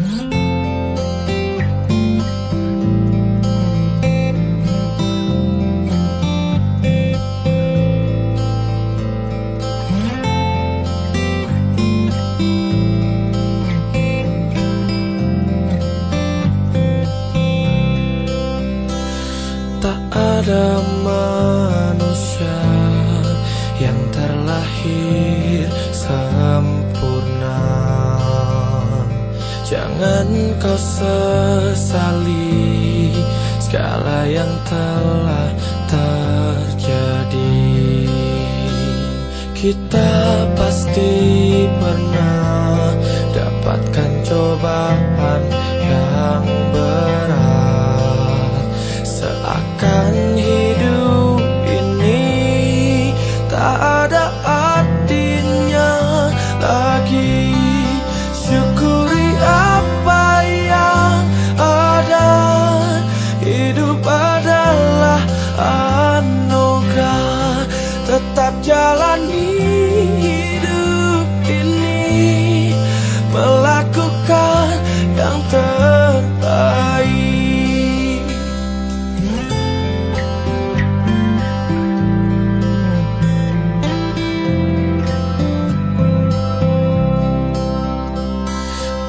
Tak ada manusia yang terlahir sempurna Jangan kau sesali segala yang telah terjadi. Kita pasti pernah dapatkan cobaan yang berat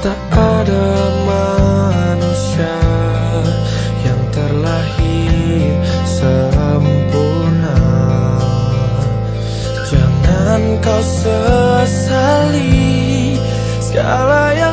Tak ada manusia yang terlahir sempurna. Jangan kau sesali segala yang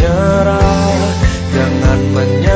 menyerah. Jangan menyerah.